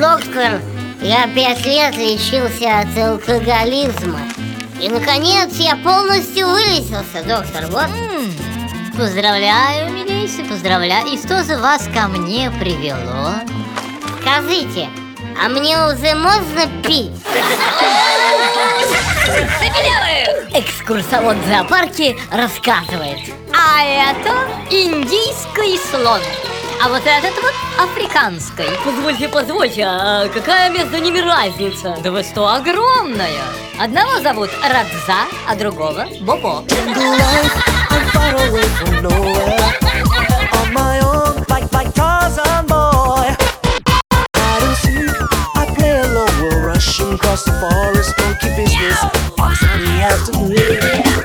Я пять лет лечился от алкоголизма. И, наконец, я полностью вылечился, доктор. Вот. Поздравляю, милейший, поздравляю. И что за вас ко мне привело? Скажите, а мне уже можно пить? Экскурсовод в зоопарке рассказывает. А это индийский слон. А вот этот вот африканский. Позвольте, позвольте, а какая между ними разница? Да вы что, огромная! Одного зовут Радза, а другого Бобо. Across the forest, monkey business. Fox on the afternoon.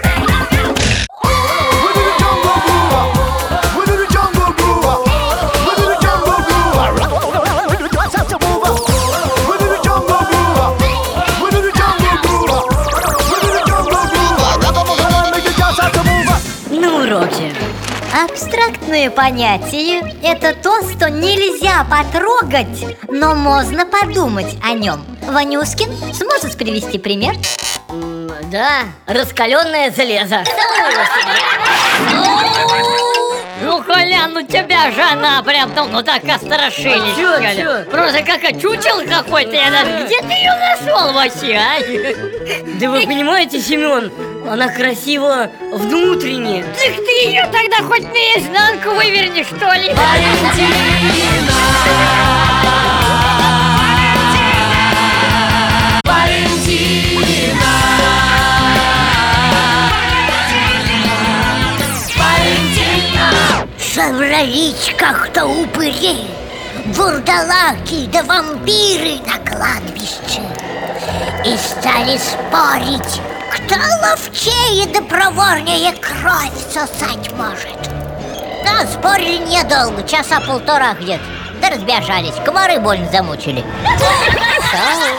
Роджер, абстрактное понятие – это то, что нельзя потрогать, но можно подумать о нем. Ванюскин, сможешь привести пример? Да, раскаленное железо. Ну, ну тебя же она прям, ну, ну так острашились. А чё, Коля. чё? Просто как очучил какой-то, я даже... Где ты ее нашел вообще, а? Да вы понимаете, Семен, она красива внутренне. Так ты ее тогда хоть наизнанку выверни, что ли? Собрались как-то упыри, вурдалаки да вампиры на кладбище. И стали спорить, кто ловчее да проворнее кровь сосать может. Да, спорили недолго, часа полтора где-то. Да разбежались, комары больно замучили.